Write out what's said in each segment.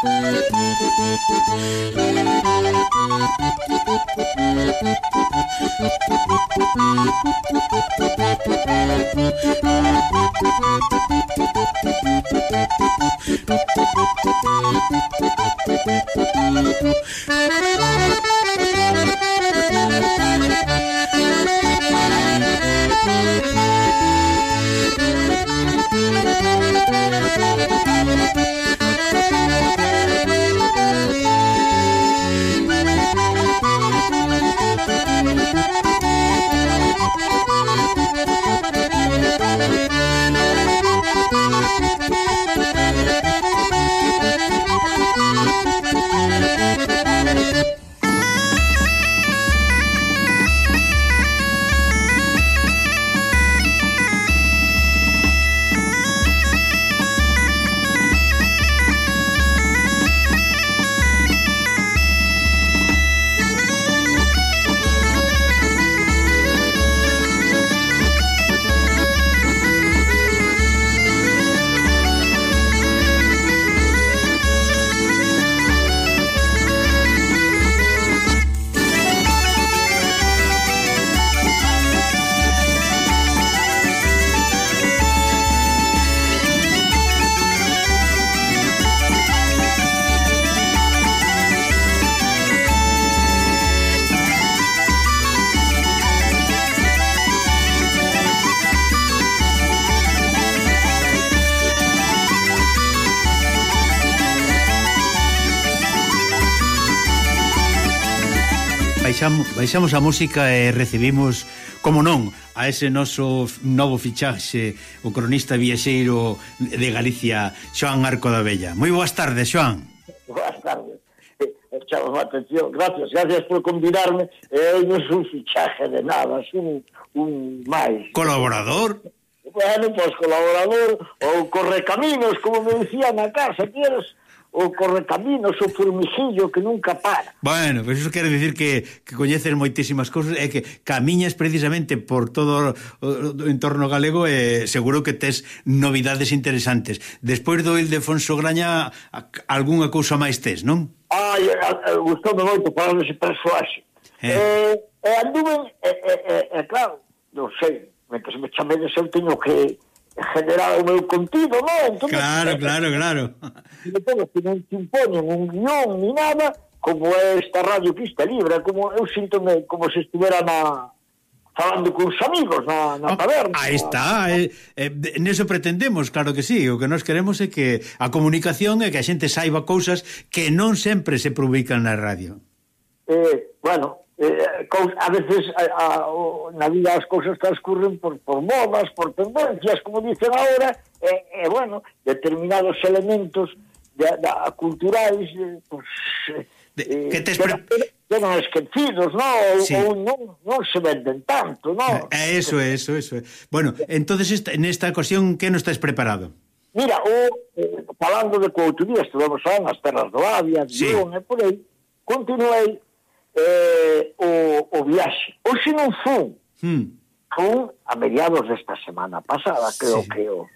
Thank you. baixamos, baixamos a música e recibimos, como non, a ese noso novo fichaxe, o cronista viaxeiro de Galicia, Xoán Arco da Bella. Moi boas tardes, Xoán. Boas tardes. Eh, eh, chamo a atención, gracias, gracias por convidarme. Eu non sou fichaje de nada, sou un, un máis. Colaborador? Bueno, pois pues, colaborador ou correcaminos, como me dicían na casa, Queres o correcaminos, o formicillo que nunca para. Bueno, pero pues iso quere dicir que, que coñeces moitísimas cousas e que camiñas precisamente por todo o, entorno galego e seguro que tes novidades interesantes. Despois do Ildefonso Graña, algunha cousa máis tes, non? Ai, gustoume moito falar dese persoaxe. Eh. Eh, eh, anduve, eh, eh, eh, eh, claro, non sei, mentre me chamedes eu teño que generar o meu contido, non? Entón, claro, me... claro, claro. E que non te impoñen un guión ni nada, como é esta radio que está libre, como eu sinto-me como se estuvera na falando cuns amigos na, na ah, taberna. Ah, aí está, eh, eh, neso pretendemos, claro que sí, o que nós queremos é que a comunicación é que a xente saiba cousas que non sempre se publican na radio. Eh, bueno, eh, a veces a, a, o, na vida as cousas transcurren por, por modas, por tendencias, como dicen ahora, e, eh, eh, bueno, determinados elementos da, de culturais eh, pues, de, eh, que te espera... quedan esquecidos, non? Sí. Ou non, non se venden tanto, non? É eh, eh, eso, é eso, eso. Bueno, entonces esta, nesta ocasión que non estás preparado? Mira, o, eh, falando de que outro día estuvemos lá nas terras do Avia, sí. Dion e por aí, continuei eh, o, o viaxe. Hoxe non fun. Hmm. Fun a mediados desta semana pasada, creo sí. que o,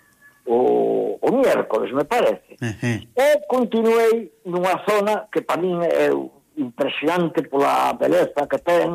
o, o miércoles, me parece. Uh -huh. E continuei nunha zona que para min é impresionante pola beleza que ten.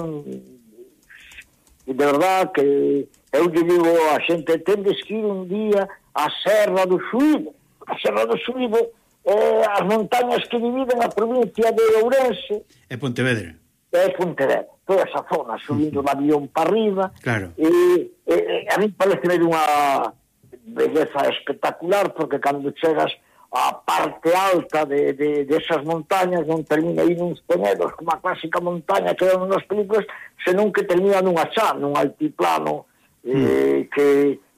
E de verdad que eu lle digo a xente, tendes que ir un día á Serra do Suibo. A Serra do Suibo eh, as montañas que dividen a provincia de Ourense e Pontevedra é Pontevedra toda esa zona subindo do avión para arriba claro. e, e, e a mí parece ver unha belleza espectacular porque cando chegas a parte alta de, de, de esas montañas non termina aí nuns penedos como a clásica montaña que eran nas películas senón que termina nunha xa nun altiplano eh, mm. eh, que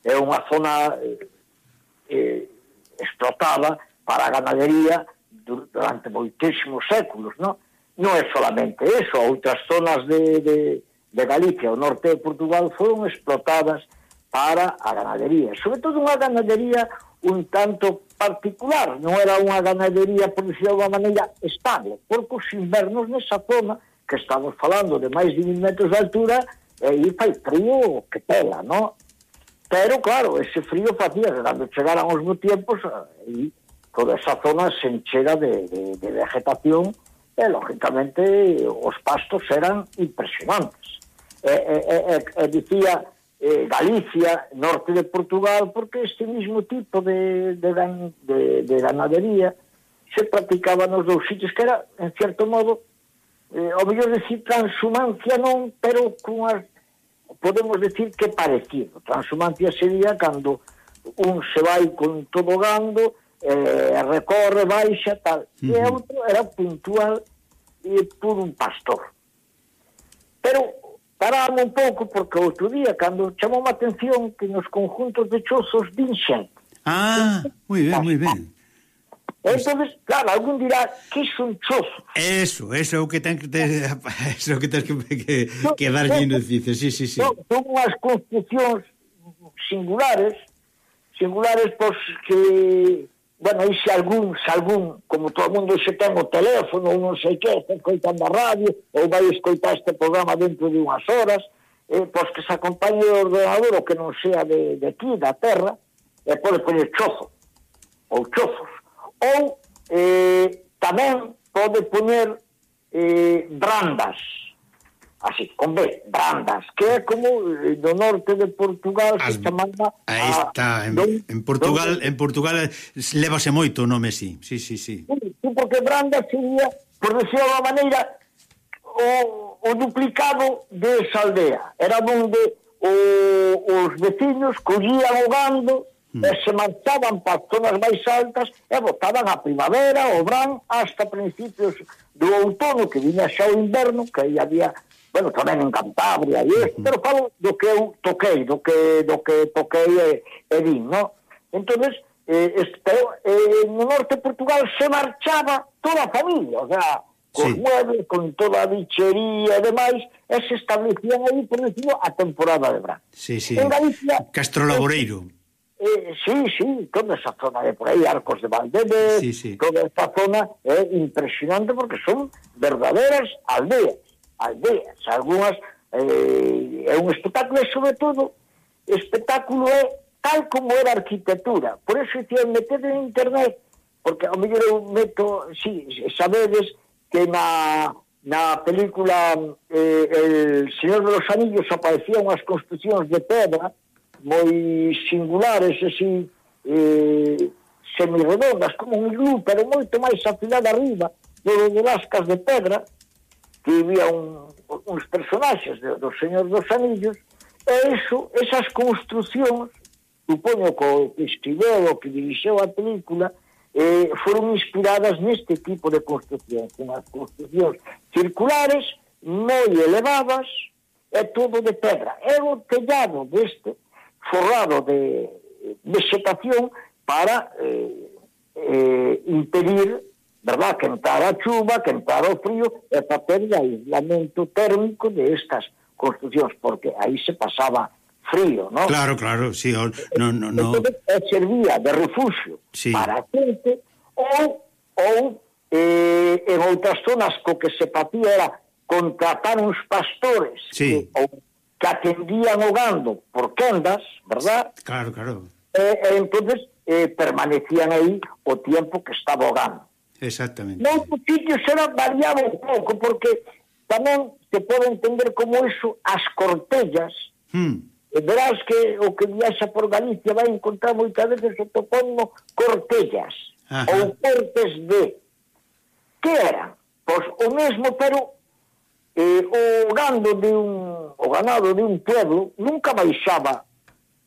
é unha zona eh, eh explotada para a ganadería durante moitísimos séculos, non? non é solamente eso, outras zonas de, de, de Galicia, o norte de Portugal, foron explotadas para a ganadería. Sobre todo unha ganadería un tanto particular, non era unha ganadería, por decirlo de unha maneira, estable, porque os invernos nesa zona, que estamos falando de máis de mil metros de altura, e aí fai frío que pela, non? Pero, claro, ese frío facía que cando chegaran os tiempos, aí toda esa zona se enchera de, de, de vegetación e, lógicamente, os pastos eran impresionantes. E, e, e, e dicía eh, Galicia, norte de Portugal, porque este mismo tipo de, de, gan, de, de ganadería se practicaba nos dous sitios, que era, en cierto modo, eh, o mellor decir transhumancia non, pero cunhas, podemos decir que parecido. Transhumancia sería cando un se vai con todo gando, eh, recorre, baixa, tal. Uh -huh. E outro era puntual e por un pastor. Pero paramos un pouco porque outro día, cando chamou a atención que nos conjuntos de chozos din xente. Ah, moi ben, moi ben. Entonces, claro, algún dirá que son un. Eso, eso é o que ten que te, eso que tens que, que, que darlle no dices. Sí, sí, sí. Son, son unhas construccións singulares, singulares pois que bueno, aí se algún, se algún, como todo mundo se ten o teléfono, ou non sei que, está escoitando a radio, ou vai escoitar este programa dentro de unhas horas, eh, pois que se acompañe o ordenador, o que non sea de, de aquí, da terra, e pode poner chozo, ou chozos. Ou eh, tamén pode poner eh, brandas, así, con B, brandas, que é como eh, do norte de Portugal As... se chamaba Aí está, en, don, en Portugal, don... en Portugal levase moito o nome, sí. Sí, sí, sí. Sí, porque brandas sería, por decirlo de maneira, o, o duplicado de esa aldea. Era onde o, os vecinos collían o gando mm. e se marchaban para zonas máis altas e botaban a primavera, o bran, hasta principios do outono, que vinha xa o inverno, que aí había bueno, tamén en Cantabria e este, pero falo do que eu toquei, do que, do que toquei e, e vin, no? Entonces, eh, este, eh, no norte de Portugal se marchaba toda a familia, o sea, con sí. muebles, con toda a bichería e demais, e se establecían aí, por decirlo, a temporada de verán. Sí, sí. En Galicia... Castro Laboreiro. Eh, eh sí, sí, toda esa zona de por aí, Arcos de Valdebe, sí, sí. toda esta zona é eh, impresionante porque son verdaderas aldeas aldeas. algunhas eh, é un espectáculo e, sobre todo, espectáculo é tal como era a arquitectura. Por eso dicía, meted en internet, porque ao mellor eu meto, sí, sabedes que na, na película eh, El Señor de los Anillos aparecían unhas construccións de pedra moi singulares, así, eh, semirredondas, como un iglú pero moito máis afilada arriba, de lascas de pedra, que había un, uns personaxes de, do Señor dos Anillos, e iso, esas construccións, supoño co que escribeu, o que dirixeu a película, eh, foron inspiradas neste tipo de construccións, unhas construccións circulares, moi elevadas, e todo de pedra. É o tellado deste forrado de vegetación, para eh, eh, impedir ¿verdad? Que entara a chuva, que entara o frío e facer de aislamento térmico de estas construccións, porque aí se pasaba frío, ¿no? Claro, claro, sí, o, no, no, no. Entonces, servía de refugio sí. para a xente ou, ou eh, en outras zonas co que se patía era contratar uns pastores sí. que, ou, que atendían o gando por quendas, ¿verdad? Claro, claro. Eh, e entonces eh, permanecían aí o tiempo que estaba o gando. Exactamente. No sitios será variado un pouco, porque tamén se pode entender como iso as cortellas. Hmm. E verás que o que viaxa por Galicia vai encontrar moitas veces o topónimo cortellas Ajá. ou cortes de. Que era? Pois o mesmo, pero eh, o gando de un o ganado de un pueblo nunca baixaba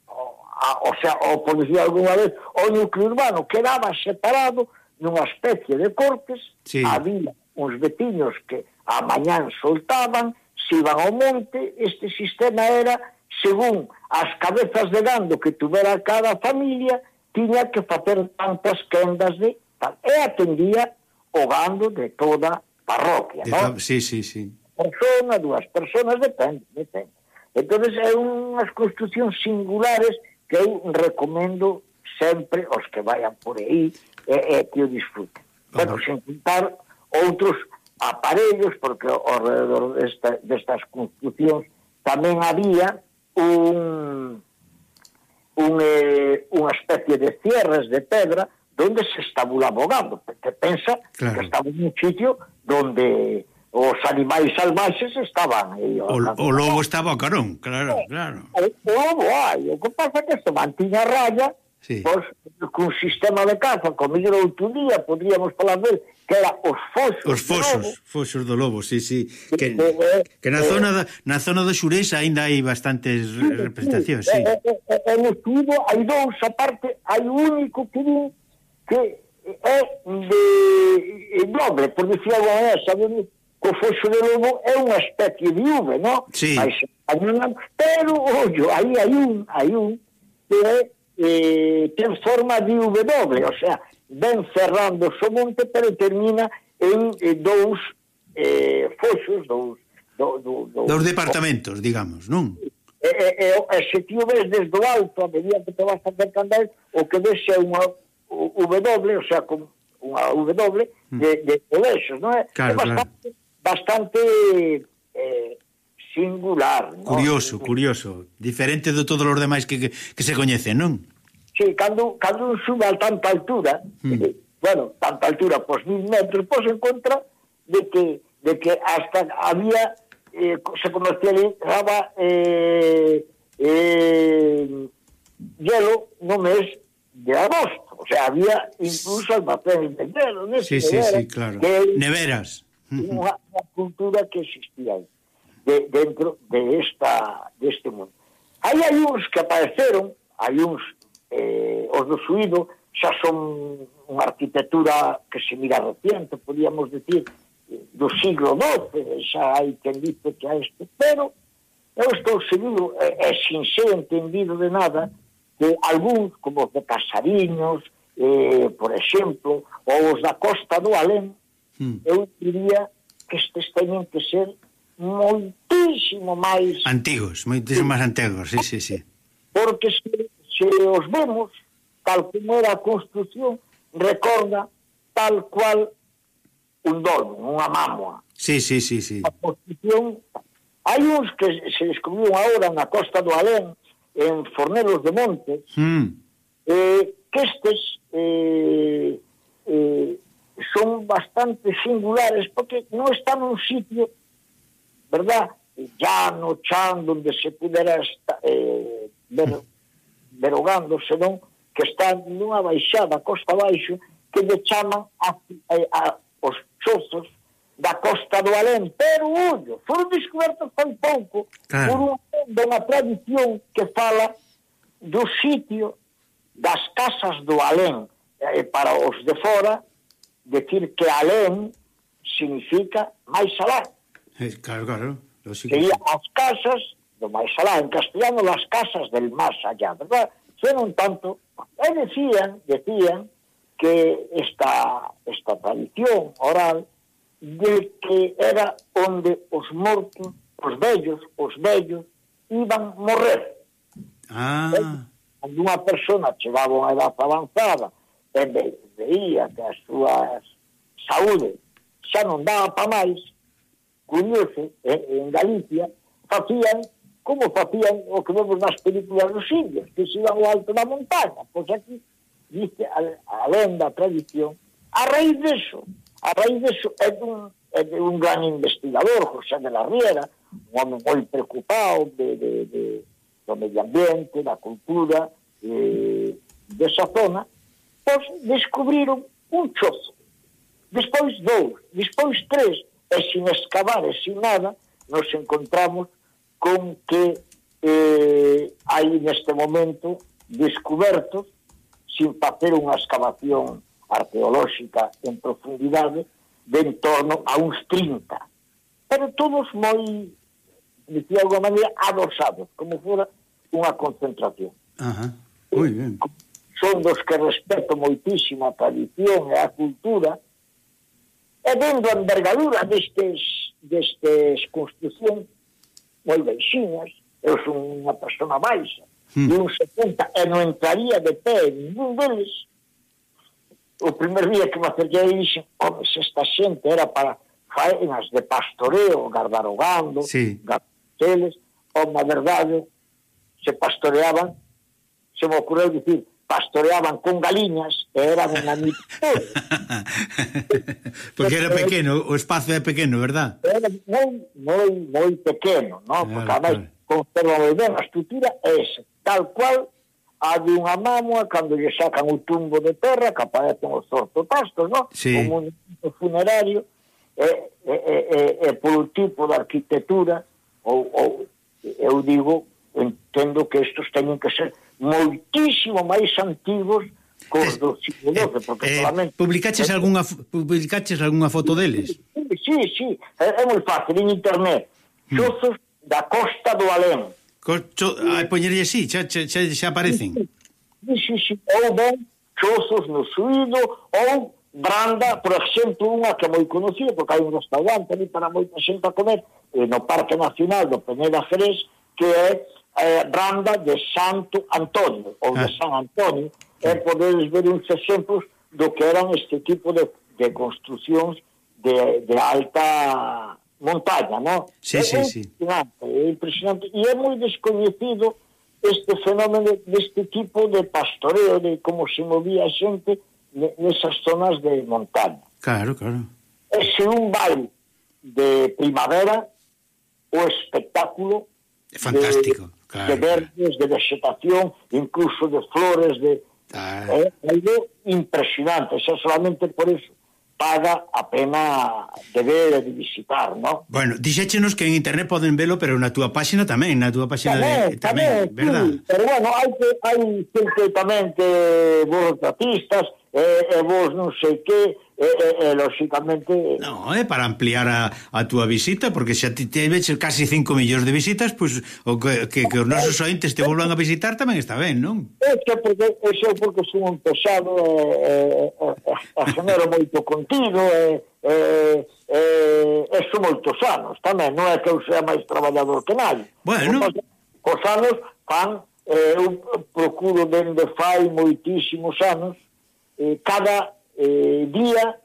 o, a, o sea, o policía alguna vez o núcleo urbano quedaba separado nunha especie de cortes, sí. había uns veciños que a mañán soltaban, se iban ao monte, este sistema era, según as cabezas de gando que tuvera cada familia, tiña que facer tantas quendas de tal. E atendía o gando de toda parroquia, non? Sí, sí, sí. Persona, dúas personas, depende, depende. Entón, é unhas construccións singulares que eu recomendo sempre os que vayan por aí é, é que o disfrute. Vamos encontrar outros aparellos, porque ao redor desta, destas construccións tamén había un, un, eh, unha especie de cierres de pedra donde se estabulaba o gado. Te pensa claro. que estaba un sitio donde os animais salvaxes estaban aí. O, o lobo estaba o carón, claro, eh, claro. O, o lobo hai, o que pasa é que se mantiña raya Sí. Pois, cun sistema de caza, como mellor outro día, podríamos falar del que era os foxos. Os foxos, lobo. foxos do lobo, sí, sí. Que, eh, eh, que na, eh, zona da, na zona do Xureis aínda hai bastantes sí, representacións, sí. sí. En estudo eh, eh, hai dous, aparte, hai único que din que é de nobre, por dicir algo, é, sabemos, que o foxo de lobo é unha especie de uve, non? Sí. Mas, pero, ollo, aí hai un, hai un, que é eh, ten forma de W, o sea, ven cerrando o monte, pero termina en eh, dous eh, foxos, dous, do, do, do, dous departamentos, digamos, non? E, e, e, e se ti o ves desde o alto, a medida que te vas acercando a él, o que ves é unha W, o sea, con unha W mm. de, de, de lexos, non é? Claro, é bastante, claro. bastante eh, singular. Curioso, curioso. Diferente de todos os demais que, que, que se coñecen, non? Sí, cando, cando un sube a tanta altura, mm. bueno, tanta altura, pois mil metros, pois encontra de que, de que hasta había, eh, se comercializaba eh, eh, hielo no mes de agosto. O sea, había incluso almacenes de hielo. Sí, sí, sí, claro. Que, Neveras. Unha, unha cultura que existía aí de, dentro de esta deste de mundo. Aí hai uns que apareceron, hai uns eh, os do suído, xa son unha arquitectura que se mira reciente, podíamos decir, do siglo XII, xa hai quen dice que a este, pero eu estou seguro, e, e sin ser entendido de nada, que algúns, como os de Casariños, eh, por exemplo, ou os da Costa do Alén, mm. eu diría que estes teñen que ser moitísimo máis... Antigos, moitísimo máis antigos, sí, sí, sí. Porque se, se os vemos, tal como era a construcción, recorda tal cual un dolmen, unha mámoa. Sí, sí, sí, sí. A construcción... Hai uns que se descubriu agora na costa do Alén, en Fornelos de Monte mm. eh, que estes eh, eh, son bastante singulares, porque non están nun sitio ¿verdad? no Chan, se pudera estar, eh, ver, verogando, senón, que está nunha baixada costa baixo, que lle chaman a, a, a, os chozos da costa do Alén, pero ollo, foron descobertos tan pouco claro. por unha, de unha tradición que fala do sitio das casas do Alén eh, para os de fora decir que Alén significa máis alá Eh, claro, claro. Sería as casas do máis alá, en castellano, las casas del más allá, verdad? Son un tanto... E decían, decían, que esta, esta tradición oral de que era onde os mortos, os vellos, os vellos, iban morrer. Ah. Eh, cando unha persona chegaba a unha edad avanzada e veía que as súas saúde xa non daba pa máis, curioso, en Galicia, facían como facían o que vemos nas películas dos indios, que se iban ao alto da montaña. Pois aquí, viste, a, a lenda, a tradición, a raíz deso, a raíz deso é dun, é de un gran investigador, José de la Riera, un home moi preocupado de, de, de, do medio ambiente, da cultura, eh, desa zona, pois descubriron un chozo, despois dous, despois tres, e sin excavar e sin nada nos encontramos con que eh, hai neste momento descubertos sin facer unha excavación arqueolóxica en profundidade de en torno a uns 30 pero todos moi de alguma maneira adosados como fora unha concentración Ajá. Muy ben. son dos que respeto moitísimo a tradición e a cultura e e vendo a envergadura destes, destes construcións moi baixinhas, eu son unha persona baixa, mm. e un 70, e non entraría de pé ningún deles, o primer día que me acerquei e dixen, home, se esta xente era para faenas de pastoreo, gardar o gando, sí. garteles, home, a verdade, se pastoreaban, se me ocorreu dicir, pastoreaban con galiñas e eran unha mitad. Porque era pequeno, o espazo é pequeno, verdad? Era moi, moi, moi pequeno, no? porque claro, ademais claro. conserva moi ben, a estrutura é esa, tal cual a de unha mamua cando lle sacan o tumbo de terra que aparecen os ortopastos, no? Sí. Como un funerario e, e, e, e, e polo tipo de arquitectura ou, ou eu digo, entendo que estos teñen que ser moitísimo máis antigos cos eh, dos chilenos, eh, porque eh, solamente... Publicaches eh, algunha, publicaches algunha foto deles? Sí, sí, é, é moi fácil, en internet. Hmm. Chozos hmm. da costa do Alén. Cocho, ah, poñerlle así, xa, xa, xa, xa aparecen. Sí, sí, sí, ou ben chozos no suído, ou branda, por exemplo, unha que é moi conocida, porque hai un restaurante ali para moita xente a comer, eh, no Parque Nacional do Peneda Jerez, que é eh, Branda de Santo Antonio ou de ah. San Antonio e podedes ver uns exemplos do que eran este tipo de, de construccións de, de alta montaña, non? Sí, é, sí, é impresionante, sí. é impresionante e é moi descoñecido este fenómeno deste tipo de pastoreo de como se movía a xente nesas zonas de montaña. Claro, claro. E se un vai de primavera o espectáculo É fantástico. De, claro, de verdes, de vegetación, incluso de flores, de... Ah. É algo impresionante, xa solamente por eso paga a pena de ver e de visitar, ¿no? Bueno, dixéchenos que en internet poden velo, pero na túa páxina tamén, na túa páxina tamén, de, tamén, tamén sí, verdad? Pero bueno, hai que hai xente tamén que vos e, e vos non sei que, e, e, e lóxicamente... no, é para ampliar a, a túa visita, porque xa te teves casi 5 millóns de visitas, pois o que, que, que os nosos ointes te volvan a visitar tamén está ben, non? É porque, eso porque son un pesado, e, e, e, genero moito contido, e, e, e, e son moitos anos tamén, non é que eu sea máis traballador que nadie Bueno. Os anos fan, eh, eu procuro dende fai moitísimos anos, eh, cada eh, día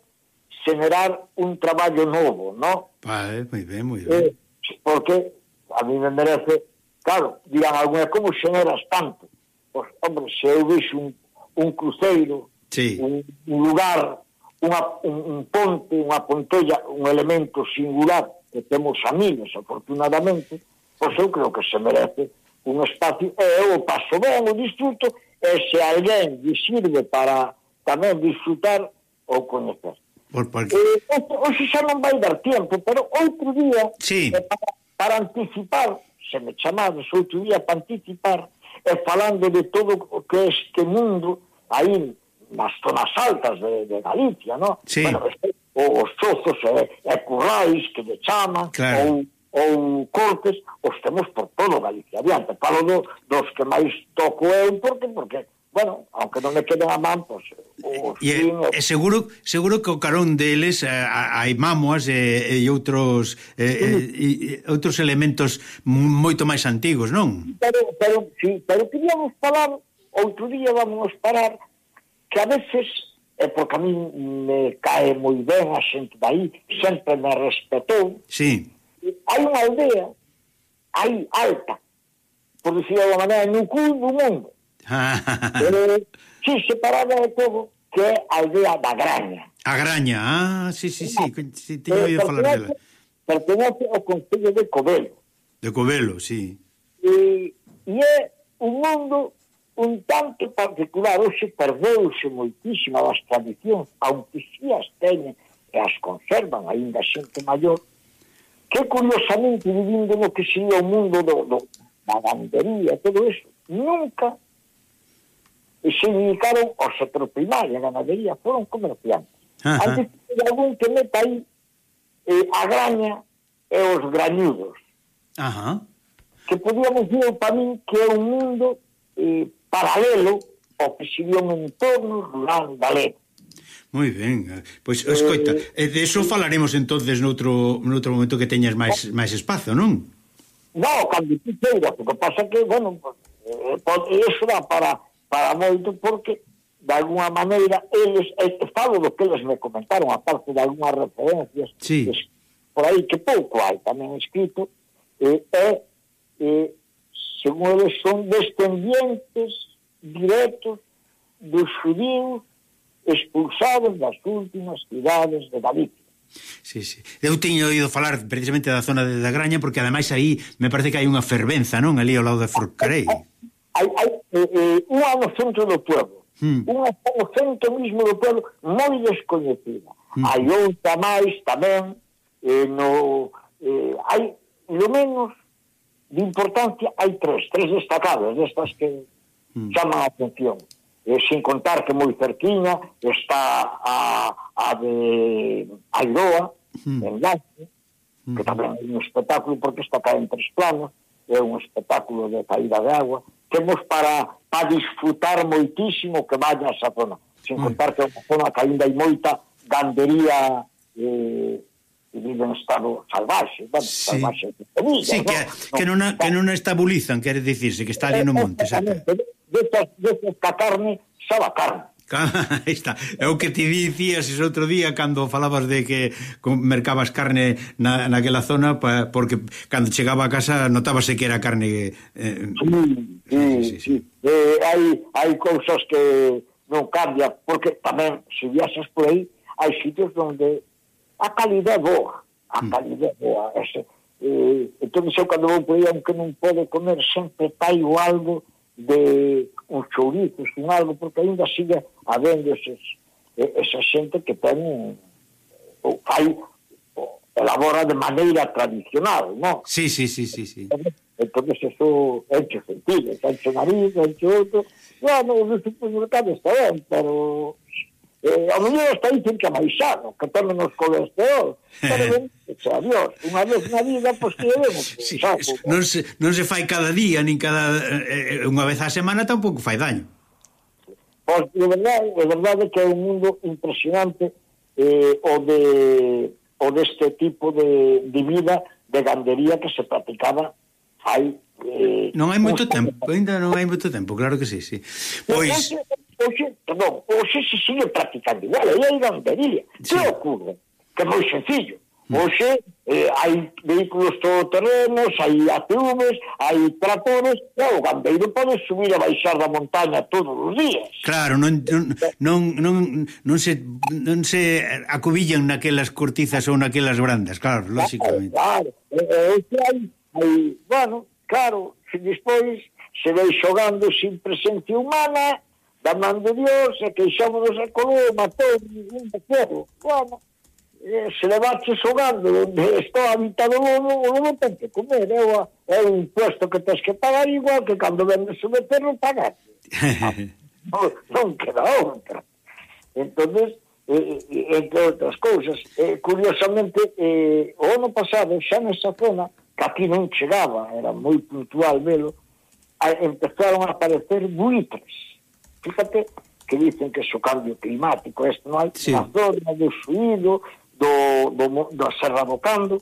generar un traballo novo, ¿no? Vale, moi ben, moi ben. Eh, porque a mí me merece, claro, dirán alguna, como xeneras tanto? Pois, hombre, se eu vexo un, un cruceiro, sí. un, un lugar, unha, un, un ponte, unha pontella, un elemento singular que temos a miles, afortunadamente, pois eu creo que se merece un espacio, eh, e eu paso ben o disfruto, e se alguén lle sirve para tamén disfrutar ou coñecer. Por, por... Eh, hoxe xa non vai dar tempo, pero outro día sí. eh, para, para anticipar, se me chamades outro día para anticipar, e eh, falando de todo o que este mundo aí nas zonas altas de, de Galicia, no? Sí. Bueno, este, o, os chozos e, e currais que lle chaman, claro. ou ou cortes, os temos por todo Galicia. Adiante, falo do, dos que máis toco eu, porque, porque bueno, aunque non me queden a man, pois... Pues, e, fin, e, seguro, seguro que o carón deles eh, hai mámoas e, eh, eh, e outros e, e, outros elementos moito máis antigos, non? Pero, pero, sí, pero queríamos falar, outro día vamos parar, que a veces, é porque a mí me cae moi ben a xente daí, sempre me respetou, sí. hai unha aldea, aí alta, por decirlo de maneira, no cu do mundo, eh, si, separada de povo que é a aldea da Graña. A Graña, ah, sí, sí, sí, eh, sí, sí teño oído falar dela. Pertenece ao Concello de Covelo. De Covelo, sí. E, e é un mundo un tanto particular, hoxe perdeuse moitísima das tradicións, aunque si as teñen e as conservan aínda xente maior, que curiosamente vivindo no que sería o mundo do, do, da gandería, todo eso, nunca se dedicaron ao sector primario, a ganadería, foron comerciantes. Ajá. Antes de algún que meta aí eh, a graña e os grañudos. Ajá. Que podíamos dir para mí que é un mundo eh, paralelo ao que se un entorno rural galego. Moi ben, pois escoita, eh, eh de iso falaremos entonces noutro, noutro momento que teñas máis, máis espazo, non? Non, cando ti o porque pasa que, bueno, pues, eh, eh eso dá para para moito porque de alguna maneira eles falo do que eles me comentaron aparte de algunhas referencias sí. es, por aí que pouco hai tamén escrito eh, é eh, según eles son descendientes directos dos judíos expulsados das últimas cidades de Galicia Sí, sí. Eu teño oído falar precisamente da zona de da Graña porque ademais aí me parece que hai unha fervenza, non? Ali ao lado de Forcarei. Hai, hai, eh, eh, unha no centro do pueblo, mm. unha no centro mismo do pueblo moi descoñecida. Mm. Hai outra máis tamén, eh, no, eh, hai lo menos de importancia hai tres, tres destacadas destas que mm. chaman a atención. E eh, sin contar que moi cerquiña está a, a de Airoa, mm. en Laxe, mm. que hmm. tamén é un espectáculo porque está cá en tres planos, é un espectáculo de caída de agua, temos para, para disfrutar moitísimo que vaya esa zona. Sin contar que é unha zona que ainda hai moita gandería eh, vive un estado salvaxe, bueno, sí. salvaxe comida, sí, que, ¿no? que, non, a, que non estabulizan, quere dicirse, que está ali no monte. Destas de, de, de, de, de, de, de, de, de, carne, saba carne. Está. É o que ti dicías ese outro día cando falabas de que mercabas carne na, naquela zona pa, porque cando chegaba a casa notábase que era carne eh, sí, sí, sí, sí. sí. Eh, hai, hai cousas que non cambia porque tamén se viaxas por aí hai sitios onde a calidad é boa a mm. calidad é boa ese, eh, entón eu cando vou por aí aunque non pode comer sempre paio algo de uns chourizos, un algo, porque ainda sigue habendo eses, esa xente que ten ou fai elabora de maneira tradicional, non? Sí, sí, sí, sí, sí. Entón, eso enche sentido, enche nariz, enche outro. Bueno, no supermercado está ben, pero Eh, a mellor está aí cerca máis sano, que tome nos colesterol. Pero ben, adiós, unha vez na vida, pois que debemos. Sí, saco, non, se, non se fai cada día, nin cada... Eh, unha vez á semana tampouco fai daño. Pois, de verdade, de verdade que é un mundo impresionante eh, o de o deste tipo de, de vida de gandería que se practicaba hai Eh, non hai moito tempo, ainda non hai moito tempo, claro que sí, sí. Pois... Oxe, perdón, oxe se sigue practicando igual, aí hai gandería. Sí. Que ocurre? Que é moi sencillo. Mm. Oxe, eh, hai vehículos todoterrenos, hai ATVs, hai tratores, e o gandeiro pode subir e baixar da montaña todos os días. Claro, non, non, non, non, non, se, non se acubillan naquelas cortizas ou naquelas brandas, claro, lógicamente. Claro, claro. Eh, eh, hai, hai, bueno, Claro, que despois se vai xogando sin presencia humana, da man de Dios, e queixámonos a color, matou un pequeno, Bueno, eh, se le xogando onde está habitado o lobo, o lobo ten que comer, é, o, é un impuesto que tens que pagar igual que cando vendes o becerro pagas. non, non queda outra. Entonces, eh, eh, entre outras cousas, eh, curiosamente, eh, o ano pasado, xa nesa zona, que aquí non chegaba, era moi puntual velo, empezaron a aparecer buitres. Fíjate que dicen que o cambio climático, isto non hai sí. na zona do suído, do, do, do Serra do Cando,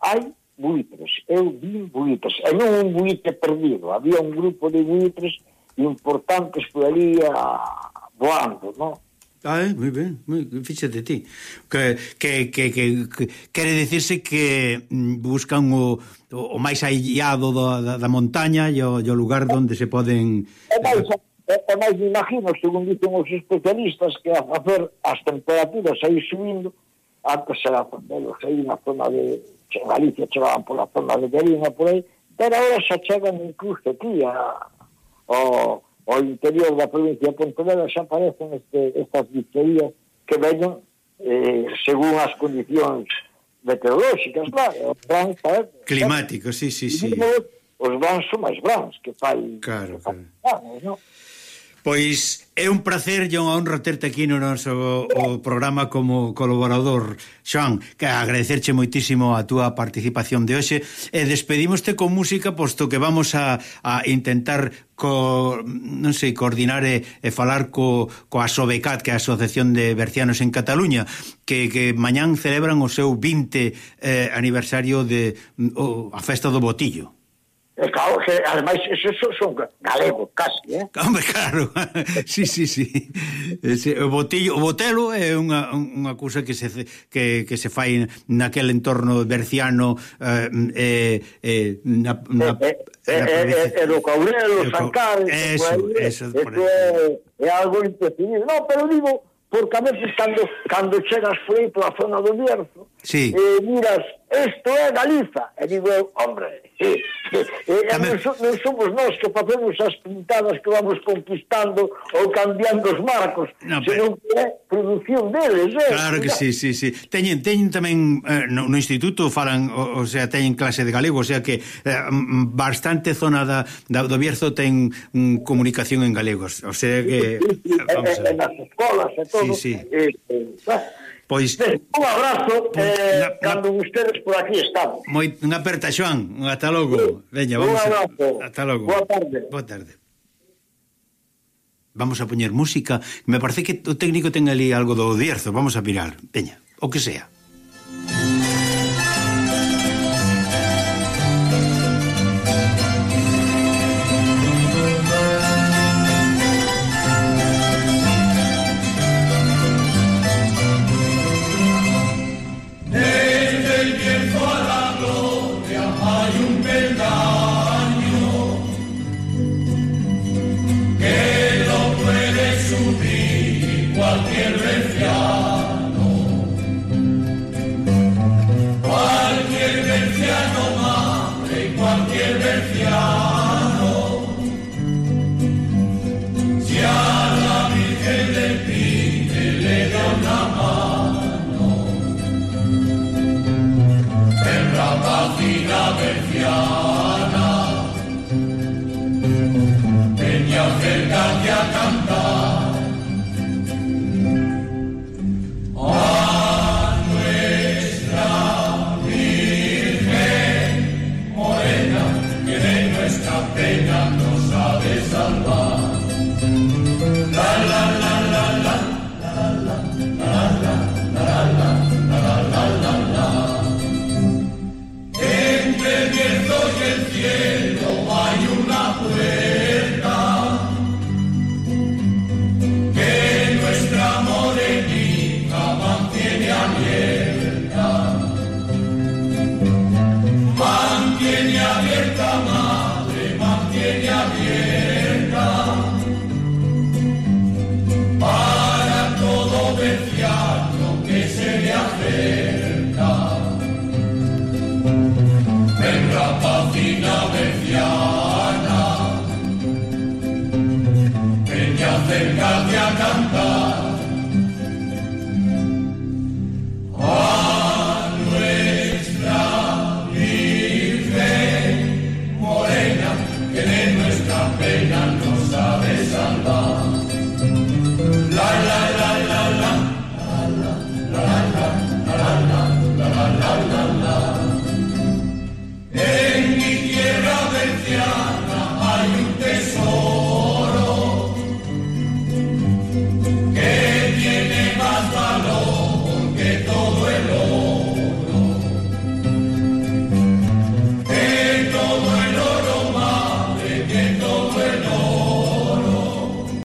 hai buitres, eu vi buitres, e non un buitre perdido, había un grupo de buitres importantes por ali a, voando, non? Ah, eh, moi ben, moi, fíxate ti. Que, que, que, que, que quere decirse que mm, buscan o, o, o máis aillado da, da, da montaña e o, e o lugar onde se poden... É máis, é, é máis, imagino, según dicen os especialistas, que a facer as temperaturas aí subindo, antes era menos aí na zona de... En Galicia chegaban pola zona de Berina, por aí, pero ahora xa chegan incluso aquí a, o, ao interior da provincia de Pontevedra xa aparecen este, estas victorías que veñen eh, según as condicións meteorolóxicas, claro, plan, sabe? Climáticos, sí, sí, sí. Os brans son máis brans que fai, claro, que fai claro. anos, no? Pois é un placer e unha honra terte aquí no noso o programa como colaborador. Xoan, que agradecerche moitísimo a túa participación de hoxe e despedimoste con música posto que vamos a, a intentar co, non sei, coordinar e, e falar co, co ASOBECAT, que é a Asociación de Bercianos en Cataluña, que, que mañán celebran o seu 20 eh, aniversario de o, a Festa do Botillo. E claro, que, ademais, esos son galegos, casi, eh? Hombre, claro, sí, sí, sí. Ese, o, botillo, o botelo é unha, unha cousa que se, que, que se fai naquel entorno berciano eh, eh, na, na, eh, eh, eh, eh, do Caurelo, Sancar... Eso, eso. É algo imprescindible. No, pero digo, porque a veces cando, cando chegas foi pola zona do Bierzo, Sí. Eh, miras, isto é Galiza. E digo, hombre, eh, eh, Tamén... non, so, non somos nós que facemos as pintadas que vamos conquistando ou cambiando os marcos, no, senón pero... que é produción deles. Eh, claro que sí, sí, sí. Teñen, teñen tamén eh, no, no instituto falan, o, o sea, teñen clase de galego, o sea que eh, bastante zona da, da, do Bierzo ten mm, comunicación en galegos, o sea que... Sí, sí. Eh, vamos en, en as escolas e todo. Sí, sí. Eh, eh, Pois un abrazo eh, na, na, ustedes por aquí están. Moi unha aperta Xoán, ata logo. Sí. Veña, vamos. Un abrazo. A, ata logo. Boa tarde. Boa tarde. Vamos a poñer música. Me parece que o técnico ten ali algo do Dierzo. Vamos a mirar. Veña, o que sea. Venga paz y nave fiar.